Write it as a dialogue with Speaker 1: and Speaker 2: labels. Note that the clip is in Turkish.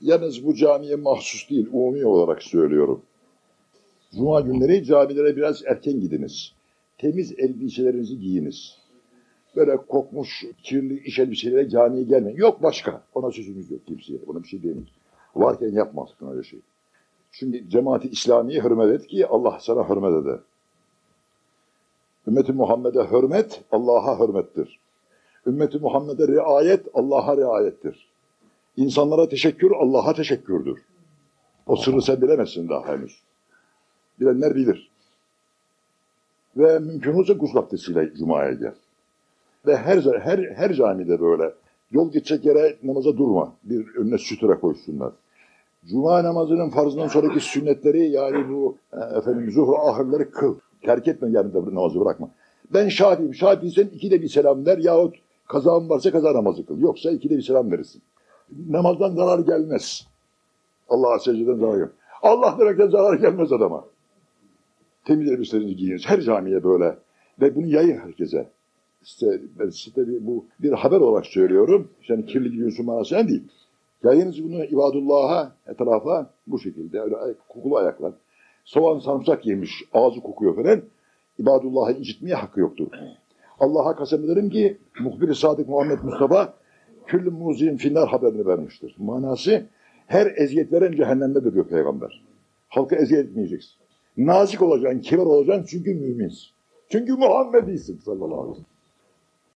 Speaker 1: Yalnız bu camiye mahsus değil, umumi olarak söylüyorum. Cuma günleri camilere biraz erken gidiniz. Temiz elbiselerinizi giyiniz. Böyle kokmuş, kirli iş elbiseleriyle camiye gelmeyin. Yok başka. Ona sözümüz yok kimseye. Ona bir şey demeyiz. Varken yapma sakın öyle şey. Çünkü cemaati İslami'yi hürmet et ki Allah sana hürmet eder. Ümmeti Muhammed'e hürmet, Allah'a hürmettir. Ümmeti Muhammed'e riayet, Allah'a riayettir. İnsanlara teşekkür, Allah'a teşekkürdür. O sırrı sen bilemezsin daha henüz. Bilenler bilir. Ve mümkün olursa gusül abdestiyle Cuma'ya gel. Ve her, her, her camide böyle. Yol geçecek yere namaza durma. Bir önüne sütüre koysunlar. Cuma namazının farzından sonraki sünnetleri yani bu e, efendim zuhur ahırları kıl. Terk etme da namazı bırakma. Ben Şafi'yim. Şafi'ysen ikide bir selam ver yahut kazan varsa kaza namazı kıl. Yoksa ikide bir selam verirsin. Namazdan zarar gelmez. Allah'a secdeden zarar gelmez. Allah demekten zarar gelmez adama. Temiz elbiselerinizi giyiniz. Her camiye böyle. Ve bunu yayın herkese. İşte, ben size bir, bu bir haber olarak söylüyorum. Yani kirli giyiyorsun manasına değil. Yayınız bunu ibadullah'a, etrafa bu şekilde öyle kokulu ayaklar. Soğan sarımsak yemiş, ağzı kokuyor falan. İbadullah'ı incitmeye hakkı yoktur. Allah'a kasem ederim ki muhbir-i sadık Muhammed Mustafa küllü muzin finnar haberini vermiştir. Manası her eziyet veren cehennemdedir diyor peygamber. Halka eziyet etmeyeceksin. Nazik olacaksın, kibar olacaksın çünkü müminsin. Çünkü Muhammed'isin sallallahu aleyhi ve sellem.